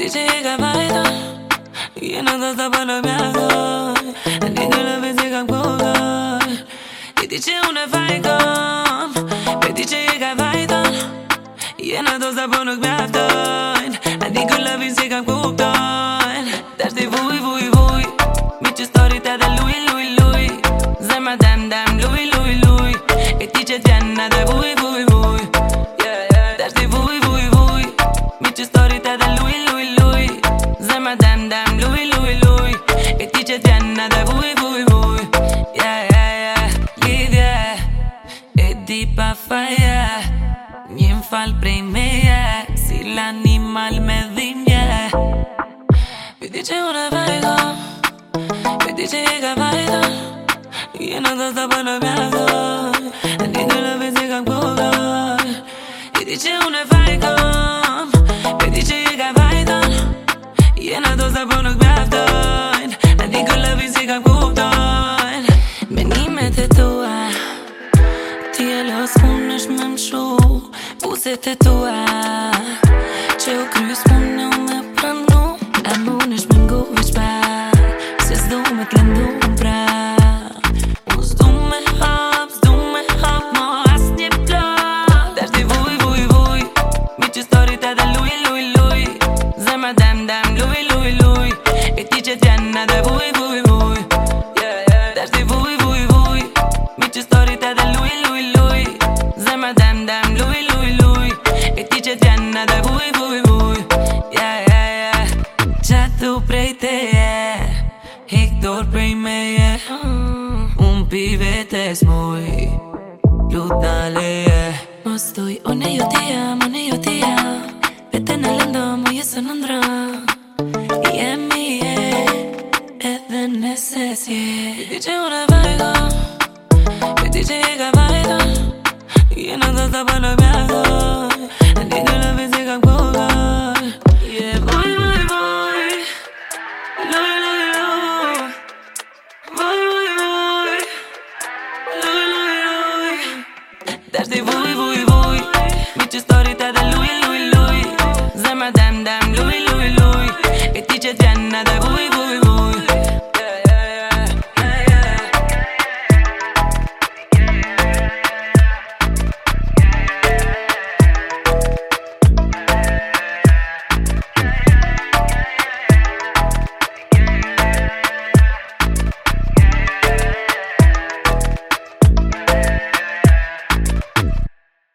Ti Dice che ga vaita Io non so sta per lo mio cuore E dico la vese che ancora E dice una fai Pe ti dice che ga vaita Io non so sta per lo mio cuore E dico la vese che ancora Dersi vui vui vui Mi c'è storita da lui lui lui Zemra dam dam lui lui lui E dice tiana da vui vui vui Dersi vui vui vui Mi c'è storita da lui lui lui fal prej meje Si l'animal me dhimje Piti që unë e vajdo Piti që e ka vajdo e në të të për në mjato E një të lëve si kam kohë Piti që unë e vajdo Piti që e ka vajdo Je në të të për në mjato Ti e lësë punë është më shumë se të tua Që u krysë më në me pranu A më nësh më ngu veç pa Se zdo me të lëndu më pra U zdo me hap, zdo me hap Ma as një pla Dhe shti vuj, vuj, vuj Mi që stori të dhe luj, luj, luj Zë më dam, dem, luj, luj, luj E ti që t'jen në dhe vuj, vuj, vuj Dhe shti vuj, vuj, vuj Mi që stori të dhe luj, luj, luj Zë më dam, dem, luj noche llena de bui, bui, Ya, Yeah, yeah, yeah. tú preite, yeah. Hector preime, yeah. Un pibete es muy brutal, yeah. No estoy on ello tía, on ello tía. Vete nalendo, muy eso no andrá. Y en mi, yeah. Es de necesidad El Y dice una vaga. Y dice llega bailo. Y en otra tapa lo me hago. we go.